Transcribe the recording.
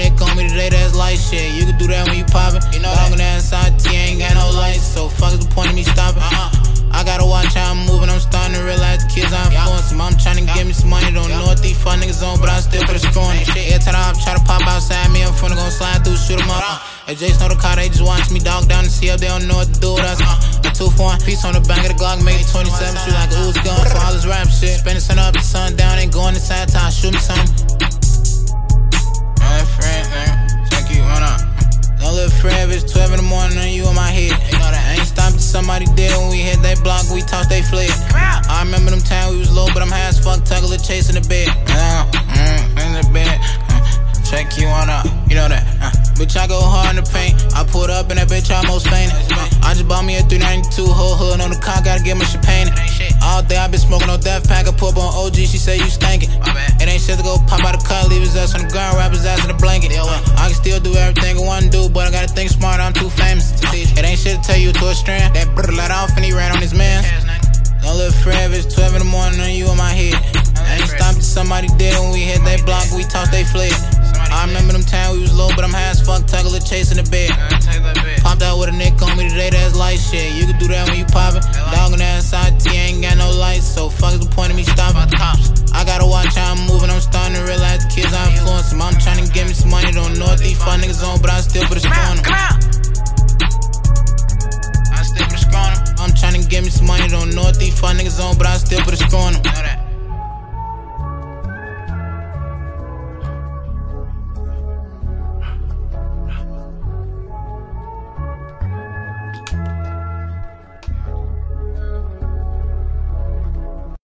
nigga on me today, that's light shit. You can do that when you poppin'. You know, long ass T ain't got no lights, so fuck is the point of me stopping? Uh-huh. I gotta watch how I'm moving, I'm starting to realize the kids I influence them. I'm trying to give me some money, don't know what these fuck niggas on, but I still put a screw on it. Every time I try to pop outside me, I'm finna gon' slide through, shoot 'em up. Uh. Hey, Jason know the car, they just watch me dog down and see up, they don't know what to do with us. Uh, for one piece on the back of the Glock, make it 27, shoot like a Uzi gun for all this rap shit. Spend the sun up, the sun down, ain't going inside town, shoot me some. We talked, they fled. I remember them times we was low, but I'm high as fuck, tuckle it, chasing the bed. Uh, mm, in the bed, uh, check you on up, you know that. Uh. Bitch, I go hard in the paint. I pulled up and that bitch I almost fainted. I just bought me a 392 whole hood on the car, gotta get my painted. All day I been smoking no death pack. I pull up on OG, she say you stankin'. It ain't shit to go pop out the car, leave his ass on the ground, wrap his ass in a blanket. I can still do everything I wanna do, but I gotta think smart, I'm too famous. It ain't shit to tell you to a strand. That brother let off and that block, we talked, they fled. I remember them times we was low, but I'm high as fuck, tuckle it, chasing the bed. Popped out with a nigga on me today, that's light shit. You can do that when you poppin'. Dog on that T ain't got no lights, so fuck is the point of me stopping? I gotta watch how I'm moving, I'm starting to realize the kids I influence them. I'm trying to give me some money, don't know what these fuck niggas on, but I still put a on them. I still put a screw on them. I'm trying to give me some money, don't know what these fuck niggas on, but I still put a on them.